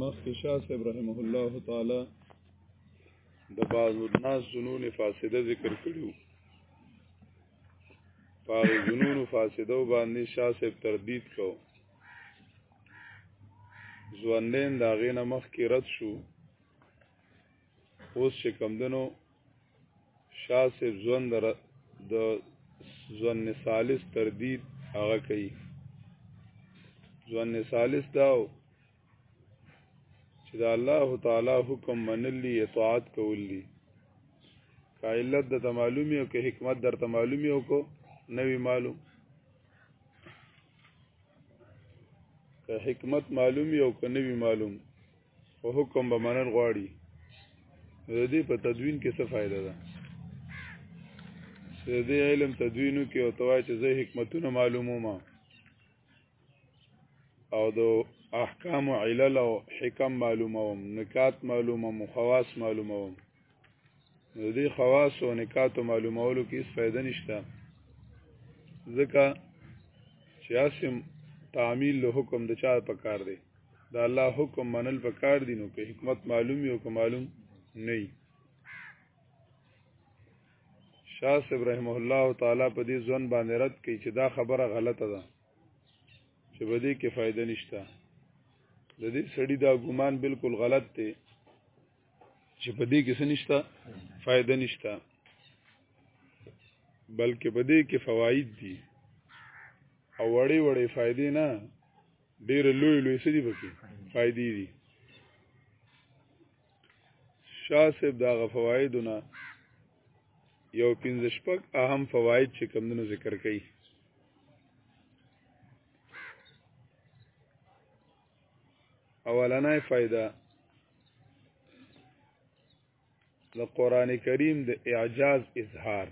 مخکې شاه صاحب رحمه الله تعالی د بعض الناس جنون فاسده ذکر کړیو په جنون فاسده باندې شاه صاحب تردید کو ځوانین دا غینه مخکې رد شو اوس چې کمدنو شاه صاحب ځوان در د ځوان نسالس تردید هغه کوي ځوان نسالس داو چې د الله تعالی حکم منلی اطاعت کولی کا علت د معلومي او که حکمت در ته معلومي او کو نوی معلوم که حکمت معلومي او که نوی معلوم او حکم به منل غواړي د دې په تدوین کې څه فائدہ ده د دې علم تدوینو کې او توای چې زه حکمتونه معلوموم او د احکام علل او حکم معلوموم نکات معلوموم خواص معلوموم د دې خواص او نکاتو معلومولو کې هیڅ فائدہ نشته ځکه چې اسم تعمیل له حکم د چا په کار دی دا الله حکم منل په کار دی نو که حکمت معلوم یو که معلوم نه وي شاه صاحب رحمه الله تعالی په دې ځون باندې رد کوي چې دا خبره غلطه ده چې په دې کې فائدہ نشته د دې سړی دا ګمان بالکل غلط دی چې په دې کې څه نشته فائدہ نشته بلکې په دې کې فواید دي او وړې وړې فائدې نه ډېر لوی لوی څه دي پکې فائدې دي شاه صاحب دا غ فوایدونه یو پنځه شپږ اهم فواید چې کمونو ذکر کړي اولنې فائدہ د قران کریم د اعجاز اظهار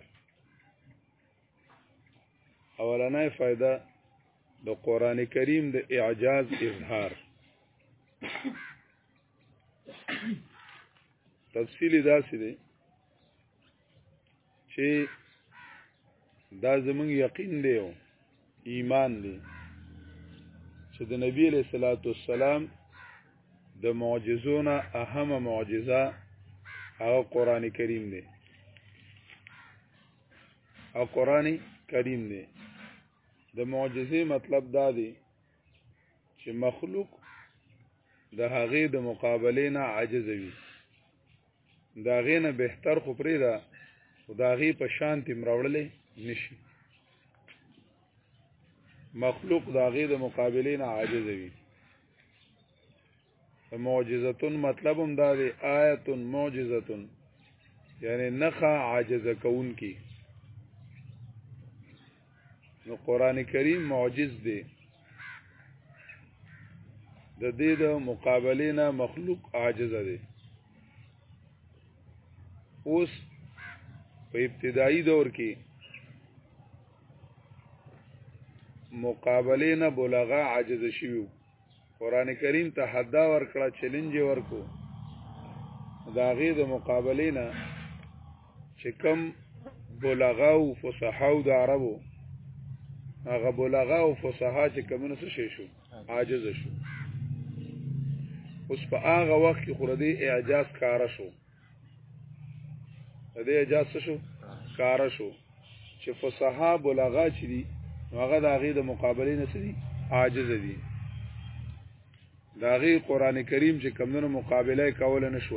اولنې فائدہ د قران کریم د اعجاز اظهار تفصیلی داسې دی چې دا زمونږ یقین دی او ایمان دی چې د نبی علیہ الصلوۃ والسلام د معجزونه اهمه معجزه هغه قران کریم دی او قران کریم دی د معجزې مطلب دا دی چې مخلوق د هغې د مقابلې نه عاجز وي دا غینه بهتر خو پرې دا خداغي په شان تیم راوړلې نشي مخلوق داغي د مقابله نه عاجز وي معجزتون مطلب هم دا دی آیت معجزتون یعنی نخا عاجز کون کی نو قران کریم معجز دی د دې د مقابله نه مخلوق عاجز دی اوس په ابتدایي دور کې مقابله نه بلغه عاجز شوی قران کریم ته حدا ورکړه چیلنج ورکو دا غي د مقابله نه چې کم بلغه او فصحا او د عربو هغه بلغه او فصحا چې کمونه څه شي شو عاجز شو اوس په هغه وخت کې خو د اعجاز کار شو د دې اجاز شو کار شو چې فصحا بلغا چې دي هغه د هغه د مقابلې نه سړي عاجز دي دا غي قران کریم چې کمونو مقابله کوله نشو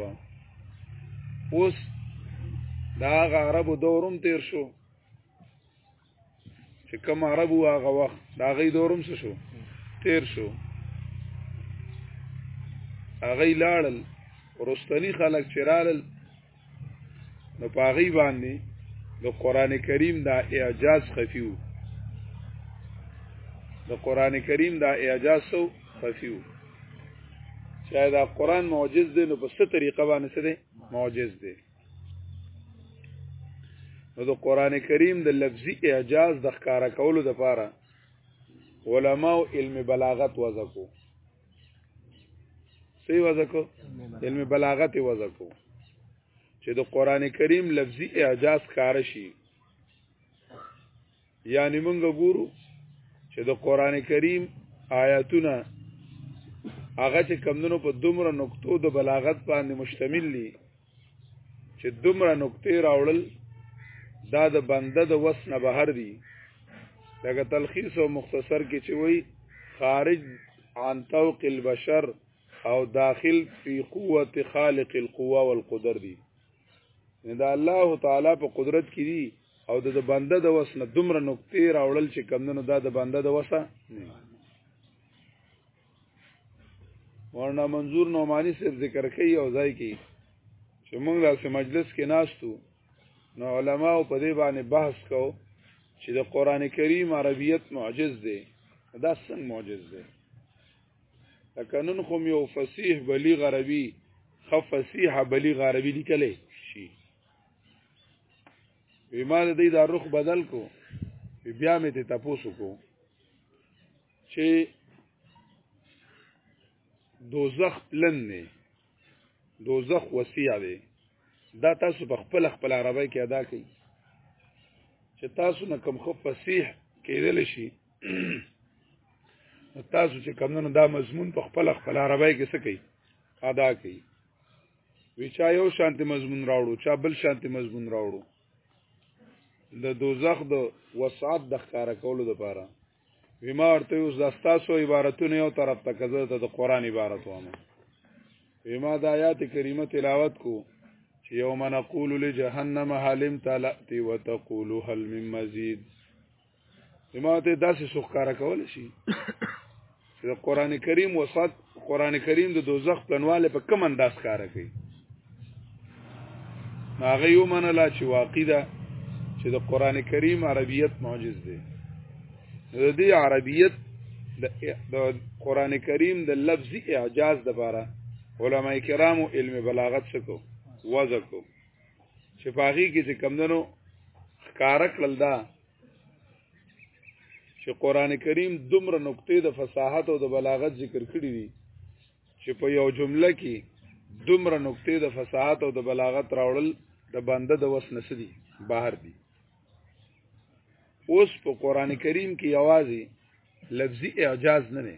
اوس دا غرب دورم تیر شو چې کوم عرب و هغه وخت دا غي دورم څه شو تیر شو هغه لاړل ورستنی خلک چرالل نو پاغي باندې د قران کریم دا اعجاز خفیو د قران کریم دا اعجاز سو خفیو شاید دا قران معجز دی نو په ست طریقه باندې سره معجز دی نو د قران کریم د لفظي اعجاز د ښکارا کولو د پاره علما او علم بلاغت وځکو سی وځکو علم بلاغت وځکو چې د قران کریم لفظي اعجاز ښکار شي یعنی مونږ ګورو چې د قران کریم آیاتونه هغه چې کمندونو په دومره نقطو د بلاغت باندې مشتمل دي چې دومره نقطې راوړل دا د بنده د وس نه بهر دي لکه تلخیص او مختصر کې چې وای خارج عن طوق البشر او داخل فی قوت خالق القوا والقدر دي نه دا الله تعالی په قدرت کې دي او د بنده د وس نه دومره نقطې راوړل چې کمندونو دا د بنده د وسه ورنه منظور نعمانی صاحب ذکر کوي او ځای کې چې موږ داسې مجلس کې ناستو نو علما په دې باندې بحث کو چې د قران کریم عربیت معجز دی دا څنګه معجز دی لکه نن خو یو فصیح بلیغ عربي خف فصیح بلیغ عربي لیکلې شي ویما د دې دا رخ بدل کو بیا مې ته تاسو کو چې دوزخ پلن نه دوزخ وسیع دی دا تاسو په خپل خپل عربی کې ادا کړئ چې تاسو نه کم خو فصیح کېدل شي تاسو چې کمونو دا مضمون په خپل خپل عربی کې څه کوي ادا کوي وی چا یو شانتی مضمون راوړو چا بل شانتی مضمون راوړو د دوزخ د وسعت د ښکارا کولو لپاره ویما ورته اوس د تاسو عبارتونه یو طرف ته کزه ته د قران عبارت وامه ویما د آیات کریمه تلاوت کو چې یوم نقول لجهنم حلم تلأتی وتقول هل من مزید زما ته داسې سوخکاره کول شي چې د قران کریم وسط قران کریم د دوزخ پلنواله په کم انداز کار کوي هغه یو منله چې واقع ده چې د قران کریم عربیت معجز دی د دې عربیت د قران کریم د لفظي اعجاز د باره علما کرامو علم بلاغت سکو وځکو چې پاغي کې چې کمندنو ښکارک لدا چې قران کریم دومره نقطې د فصاحت او د بلاغت ذکر کړی دي چې په یو جمله کې دومره نقطې د فصاحت او د بلاغت راوړل د بنده د وس نسدي بهر دي اوس په قران کریم کې یوازې لفظي اعجاز نه نه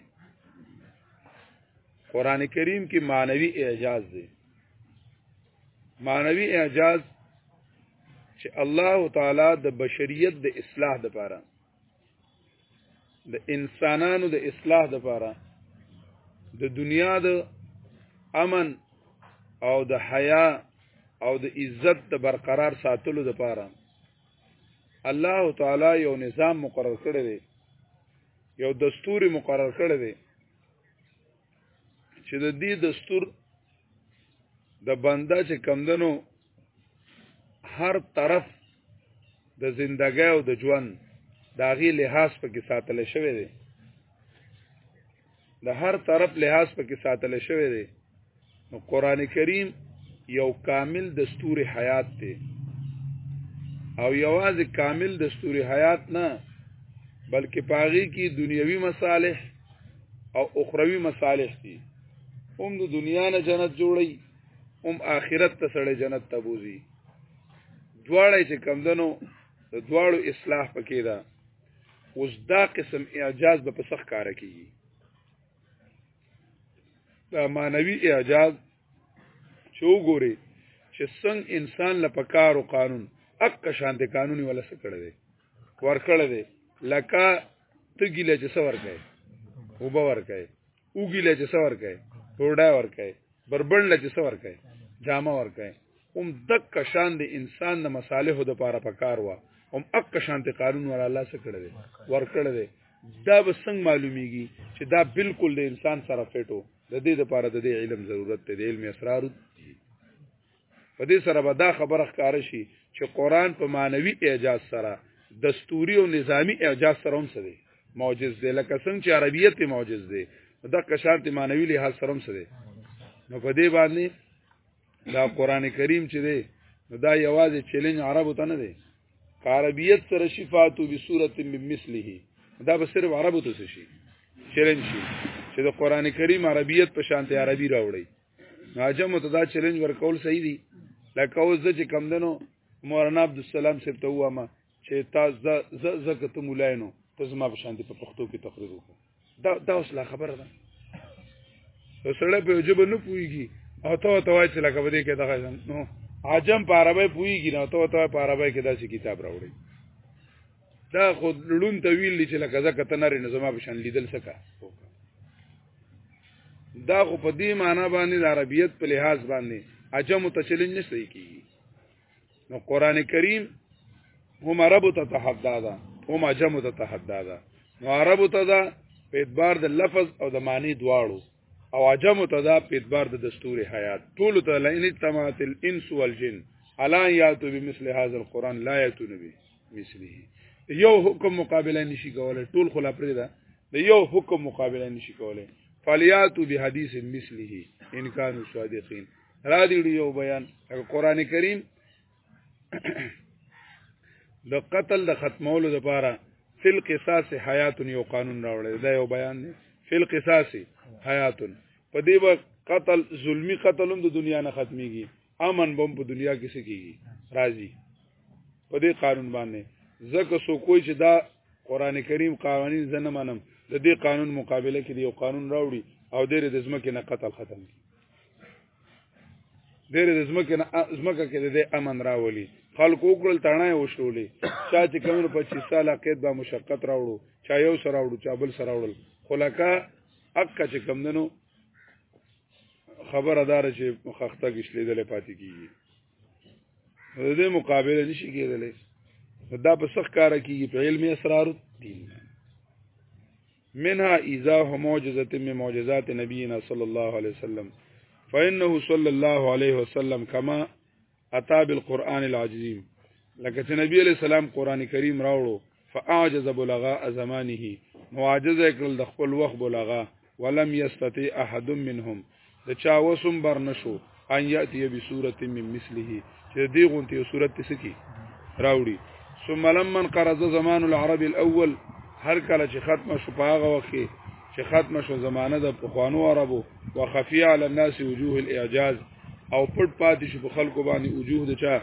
قران کریم کې معنوي اعجاز دی معنوي اعجاز چې الله تعالی د بشریت د اصلاح لپاره د انسانانو د اصلاح لپاره د دنیا د امن او د حیا او د عزت د برقرار ساتلو لپاره الله تعالی یو نظام مقرر کړی دی یو دستور مقرر کړی دی چې د دې دستور د بنده چې کمدنو هر طرف د زندګۍ او د ژوند د هغې لحاظ پکې ساتل شوی دی د هر طرف لحاظ پکې ساتل شوی دی نو قران کریم یو کامل دستور حیات دی او یوازې کامل دستور حیات نه بلکې پاغي کې دنیوي مصالح او اخروی مصالح دي هم د دنیا نه جنت جوړي هم آخرت ته سړی جنت ته بوزي دواړه چې کمدنو د دواړو اصلاح پکې ده اوس دا قسم اعجاز به په سخ کار کوي دا مانوي اعجاز چې وګوري چې څنګه انسان له پکارو قانون اک شانت قانوني ولا څه کړی دی ورکړ دی لکه تګیله چې سور کوي او باور کوي اوګیله چې سور کوي ټوډا ور کوي بربند چې سور کوي جامه ور کوي هم دک شان د انسان د مصالحو د پاره پکار وا هم اک شانت قانون ولا الله څه کړی دی ورکړ دی دا به څنګه معلومیږي چې دا بالکل د انسان سره فټو د دې لپاره د دې علم ضرورت دی د علم اسرار په دې سره به دا خبره ښکار شي چې قران په معنوي اعجاز سره دستوري او نظامی اعجاز سره هم سره معجز دی لکه څنګه چې عربیت معجز دی دا کشارت معنوي لحاظ سره هم سره نو په دې باندې دا قران کریم چې دی نو دا یوازې چیلنج عربو ته نه دی عربیت سره شفاعت به صورت بمثله دا به صرف عربو ته شي چیلنج شي چې د قران کریم عربیت په شانته عربي راوړي ناجم ته دا چیلنج ورکول صحیح دی لکه اوس چې کم دنو مولانا عبدالسلام صاحب ته وامه چې تا ز ز ز کته مولاینو ته زما په شان دي په پښتو کې تقریر وکړو دا دا اوس لا خبره ده سړی په جوب نه پويږي او ته ته وای چې لکه بده کې دغه نو عجم په عربی پويږي نو ته ته په عربی کې داسې کتاب راوړي دا خو لړون ته ویل چې لکه زکه ته نری نظام په شان لیدل سکا دا خو په دې معنی باندې د عربیت په لحاظ باندې عجم ته چیلنج نشته کیږي نو قران کریم هم عربو ته تحدا ده هم عجمو ته تحدا ده نو عربو ته ده په اعتبار د لفظ او د معنی دواړو او عجمو ته ده په اعتبار د دستور حیات ټول ته لئن تمات الانس والجن الا یاتو بمثل هذا القران لا یاتو نبی مثله یو حکم مقابله نشي کولای ټول خلا پرې ده د یو حکم مقابله نشي کولای فلیاتو بحدیث مثله ان کانوا صادقین را دی یو بیان قران کریم د قتل د ختمولو لپاره فل قصاص حیات یو قانون راوړی دا یو بیان دی فل قصاص حیات په دې وخت قتل ظلمی قتل هم د دنیا نه ختميږي امن بم په دنیا کې سکیږي راځي په دې قانون باندې زکه سو کوی چې دا قران کریم قوانین زنه منم د دې قانون مقابله کې دی یو قانون راوړي او ډېر د ځمکې نه قتل ختم کی ډېر د زمکه نه زمکه کې د امن راولي خلکو وکړل تڼای وشولې چا چې کومو 25 ساله قید به مشقت راوړو چا یو سره راوړو چا بل سره راوړل خلکا اک چې کم دنو خبره دار چې مخخته کښلیدل پاتې کیږي د دې مقابله نشي کېدلی دا په سخت کار کیږي په علمي اسرار دین منها اذا معجزه من معجزات نبينا صلى الله عليه وسلم فانه صلى الله عليه وسلم كما اتى بالقران العظيم لکه چې نبی علیہ السلام قران کریم راوړو فاعجز بلغاء زمانه معجزه کړل د خپل وخت بلغاء ولم يستطيع احد منهم د چا وسم بر نشو ان یاتی بسورت من مثله چې دی غونته یو صورت څه کی راوړي ثم لمن قرض زمان العرب الاول هر کله چې ختم شو په هغه وخت چې ختم شو زمانه د پخوانو عربو وخفي على الناس وجوه الاعجاز او پټ پاتې شو په خلکو باندې وجوه د چا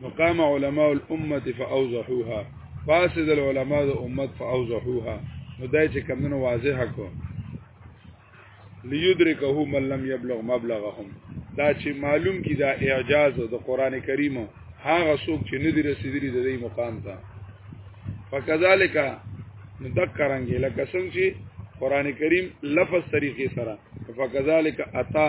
مقام علماء الامه فاوضحوها فاسد العلماء د امت فاوضحوها نو دای چې کمنو واضح کو ليدرکه من لم يبلغ مبلغهم دا چې معلوم کی دا اعجاز د قران کریم هغه څوک چې ندی رسیدلی د دې مقام ته فکذالک مذکرنګ لکه څنګه چې قران کریم لفظ طریقې سره فکذالک اتا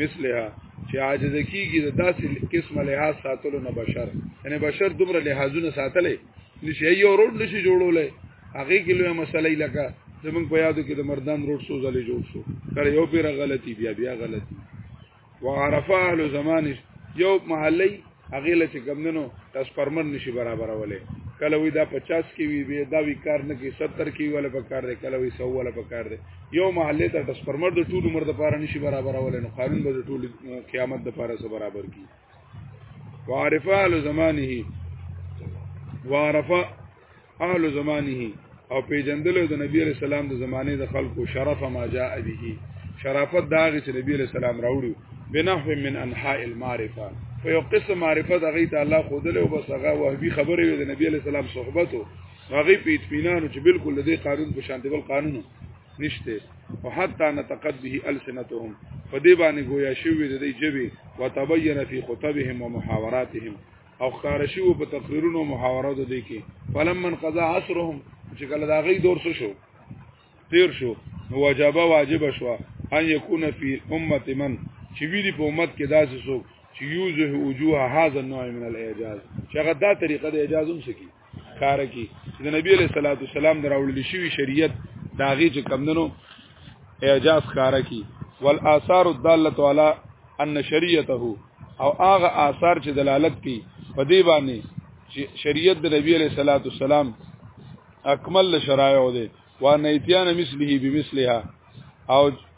مثلها چې عاجز کیږي د داسې قسمه لحاظ ساتلو نه بشر یعنی بشر دومره لحاظونه ساتلې نشي یو روډ نشي جوړولای هغه کې لوی مسلې لکه زمونږ په یادو کې د مردان روډ سو ځلې جوړ شو کله یو پیره غلطي بیا بیا غلطي وعرفه اهل زمان یو محلي هغه له چې کمندنو ترانسفارمر نشي برابرولې کله وی دا 50 کې وی به دا وی کار نه کې 70 کې ولا په کار دی کله وی 100 ولا په کار دی یو محله ته ترانسفارمر د ټول عمر د پاره نشي برابرولې نو قانون به د ټول قیامت د پاره سره برابر کی وعرفه له زمانه وعرفه اهل زمانه او پیجندل د نبی علی سلام د زمانه د خلکو شرف ما جاء به شرافت دا چې نبی علی سلام راوړو بنحو من انحاء المعرفه په یو قسم معرفت هغه ته الله خودل او بس هغه وهبي خبره وي د نبی علی سلام صحبت او هغه په اطمینان چې بالکل د قانون په شان دی بل قانون نشته او حتی نتقد به السنتهم په دې باندې گویا شوی د دې جبي وتبین فی خطبهم ومحاوراتهم او خارشي وو په تقریرونو محاورو د دې کې فلمن قضا عصرهم چې کله دا غي دور شو تیر شو نو واجب واجب شو ان یکون فی امه من چې وی دی په امت کې داسې څوک چې یوزه وجوه هاذا النوع من الاعجاز چې هغه دا طریقه د اعجاز هم سکی کار کی د نبی علیہ الصلوۃ والسلام دراوړل شوی شریعت داغه چې کمندنو اعجاز کار کی والآثار الداله علی ان شریعته او هغه آثار چې دلالت کوي په دې باندې چې شریعت د نبی علیہ الصلوۃ والسلام اکمل شرایع ده و نیتیان مثله بمثلها او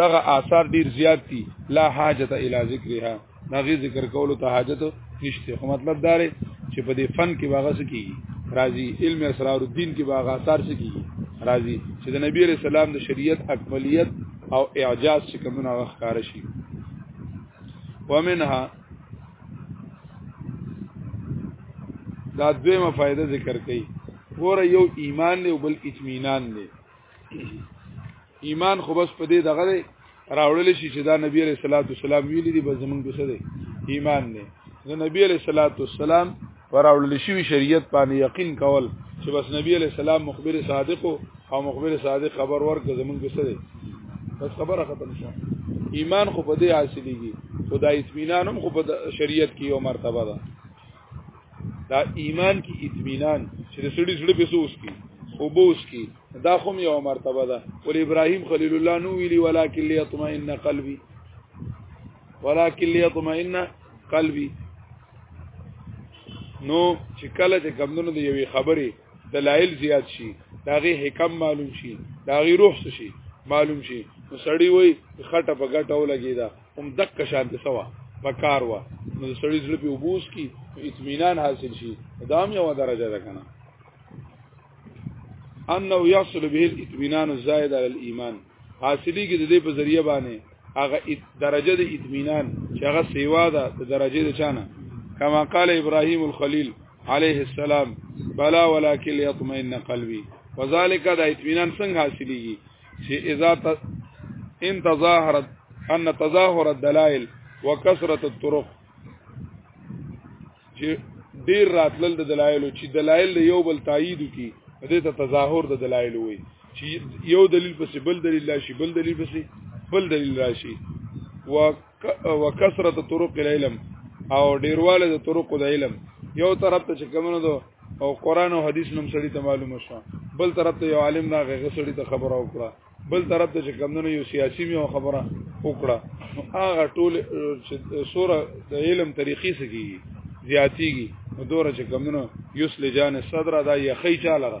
دغه آثار ډیر زیات دي لا حاجت الی ذکرها دغه ذکر کولو ته حاجت نشته خو مطلب دا دی چې په دې فن کې باغه سکی راضی علم اسرار الدین کې باغه آثار سکی راضی چې د نبی رسول الله د شریعت اکملیت او اعجاز چې کومه وخت شي ومنها دا دویمه فائدہ ذکر کړي ګوره یو ایمان دی او بل اطمینان دی ایمان خو بس په دې دغه دی راوړل شي چې دا نبی عليه الصلاه والسلام ویلي دی به زمونږ څه دی ایمان نه د نبی عليه الصلاه والسلام وراوړل شي شریعت باندې یقین کول چې بس نبی عليه السلام مخبر صادق او مخبر صادق خبر ورک زمونږ څه دی بس خبره ختم شو ایمان خو په دې حاصلېږي خدای اطمینان هم خو په شریعت کې یو مرتبه ده دا ایمان کې اطمینان چې د سړي سړي په سوس کې او بوس کې دا خو یو مرتبه ده ول ابراهيم خليل الله نو ویلي ولکن ليطمئن قلبي ولکن ليطمئن قلبي نو چې کله چې کمونو د یوې خبرې دلایل زیات شي داغه حکم معلوم شي داغه روح شي معلوم شي نو سړی وای خټه په غټه ولګی دا هم دک شانت سوا پکار وا نو سړی زړه په وبوس کی اطمینان حاصل شي دا هم یو درجه ده کنه انه يصل به الاطمینان الزائد على الايمان حاصلې کې د دې په ذریعہ باندې هغه درجه د اطمینان چې هغه سیوا ده د درجه د چانه کما قال ابراهيم الخليل عليه السلام بلا ولكن يطمئن قلبي وذلك دا اطمینان څنګه حاصلېږي چې اذا ت... ان تظاهرت ان تظاهر الدلائل وكثرت الطرق چې ډیر راتلل د دلایل چې دلایل یو بل تایید کی دې ته تظاهر د دلایل وي چې یو دلیل پسې بل دلیل راشي بل دلیل پسې بل دلیل راشي و وکثرت طرق العلم او ډیرواله د طرق د علم یو طرف ته چې کومنه دو او قران او حدیث نوم سړی ته معلومه شو بل طرف ته یو عالم نه غږ سړی ته خبره وکړه بل طرف ته چې کومنه یو سیاسي میو خبره وکړه هغه ټول چې سوره د علم طریقې سګي زیاتیږي نو دوره چې کومنه یوس لجان صدره دا یخی چاله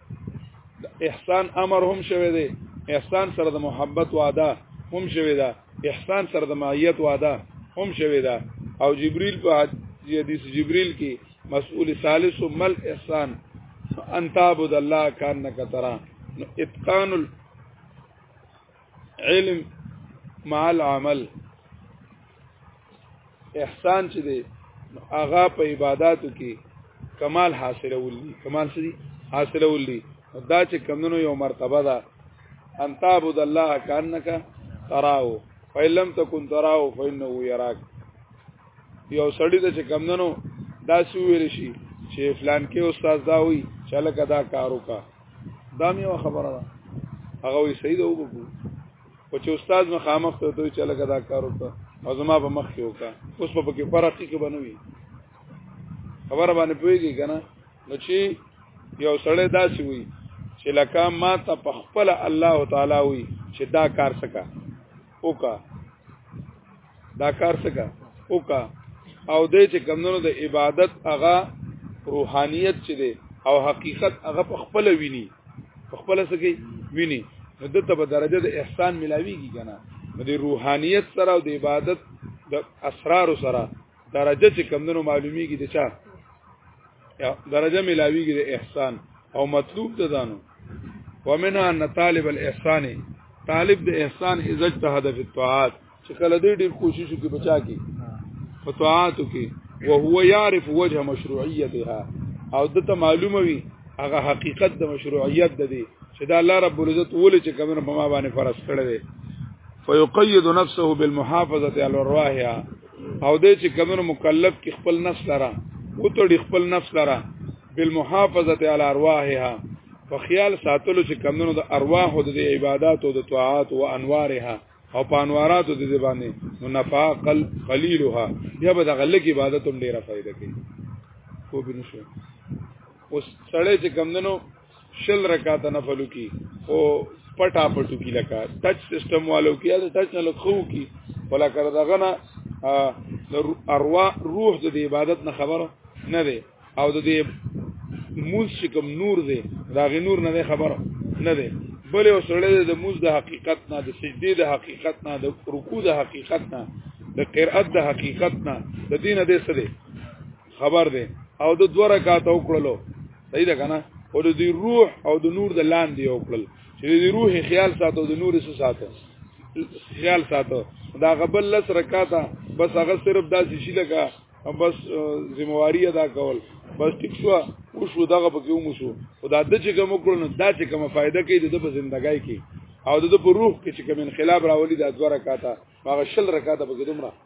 احسان امر هم شوه دی احسان سره د محبت وعده هم شوه ده احسان سره د معیت وعده هم شوه ده او جبريل په حدیث جبريل کې مسئول ثالث مل احسان ان تعبد الله کانک ترا اتقان علم مع العمل احسان چې دی هغه په عبادتو کې کمال حاصلول دي کمال څه دي حاصلول دي دا چې کمونو یو مرتبه ده ان تعبد الله کانک تراو فإن لم تكن تراو فإنه يراك یو سړی ته چې کمونو دا سویل شي چې فلان کې استاد دا وي چې لکه دا کارو کا دا مې خبره ده هغه وی صحیح ده وګورو او چې استاد مخامخ ته دوی چې لګا دا کار وکړه او زما په مخ کې وکړه اوس په کې فرق کې بنوي خبره باندې پويږي کنه نو چې یو سړی داسي وي چې لکه ما ته په خپل الله تعالی وي چې دا کار سکا اوکا دا کار څنګه اوکا او دې چې کمونو د عبادت هغه روحانیت چې دی او حقیقت هغه په خپل ویني په خپل سګي ویني نو د ته په درجه د احسان ملاويږي کنه د روحانیت سره او د عبادت د اسرار سره درجه چې کمندونو معلومیږي د چا درجه ملاویږي د احسان او مطلوب د دانو ومنها ان طالب الاحسان طالب د احسان اذا اجتهد في الطاعات چې کله دې ډېر کوشش وکړي بچا کې فتوحات کې وهو يعرف وجه مشروعيتها او دته معلومه وي هغه حقیقت د مشروعیت د دې چې دا الله رب العزت ولې چې کومه په ما باندې فرض کړی دی فيقيد نفسه بالمحافظه على الرواحه او دې چې کمنو مکلف کې خپل نفس لره وتړي خپل نفس لره بالمحافظه علی ارواحها په خیال ساتلو چې کمنو د ارواح او د عبادت او د طاعات او انوارها او په انواراتو د دې باندې نو نفاقل قلیلها یا به د غلک عبادت هم ډیره فائدہ کوي کو به نشو اوس سړی چې کمندنو شل رکعات نفل کی او پټا پټو کی لکه ټچ سیستم والو کی یا ټچ نه لکو کی ولا کړه دغه نه اروا روح د عبادت نه خبره نه دی او د دې موز چې کوم نور دی دا غي نور نه خبره نه دی بل یو سره د موز د حقیقت نه د سجدي د حقیقت نه د رکوع د حقیقت نه د قرأت د حقیقت نه د دینه دې سره خبر دی او د دوه رکعات وکړلو صحیح ده کنه او د روح او د نور د لاندې وکړل چې د روح خیال ساتو د نور څه ساتو خیال ساتو دا غبل لس رکاته بس هغه صرف داسې شي لکه بس ذمہواری ادا کول بس ټیک شو او شو دغه پکې ومسو خدا د چې کوم کړو نو دا چې کوم فائدہ کوي د په ژوندۍ کې او د په روح کې چې کوم انقلاب راولي د دوه رکاته هغه شل رکاته پکې دومره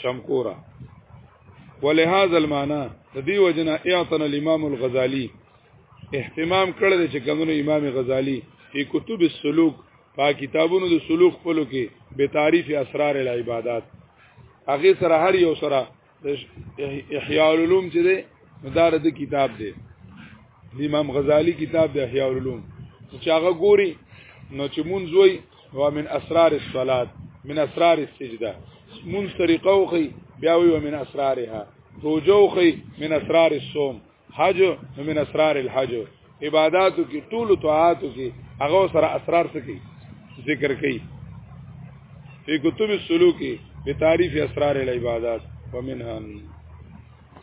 شمکورا ولهذا المعنى د دې وجنه اعتن الامام الغزالی اهتمام کړل چې کمنو امام غزالی په کتب السلوک په کتابونو د سلوک په لکه به تعریف اسرار العبادات هغه سره هر یو سره احیاء العلوم چې ده مدار د کتاب دی د امام غزالی کتاب د احیاء العلوم چې هغه ګوري نو چې مونږ وای هو من اسرار الصلاه من اسرار السجده مون طریقه او خي بیا وی من اسرارها روزه او خي من اسرار الصوم حج من اسرار الحج عبادتو کې ټول طاعاتو کې هغه سره اسرار سکی ذکر کوي په کتب السلوک په تعریف اسرار العبادات ومنها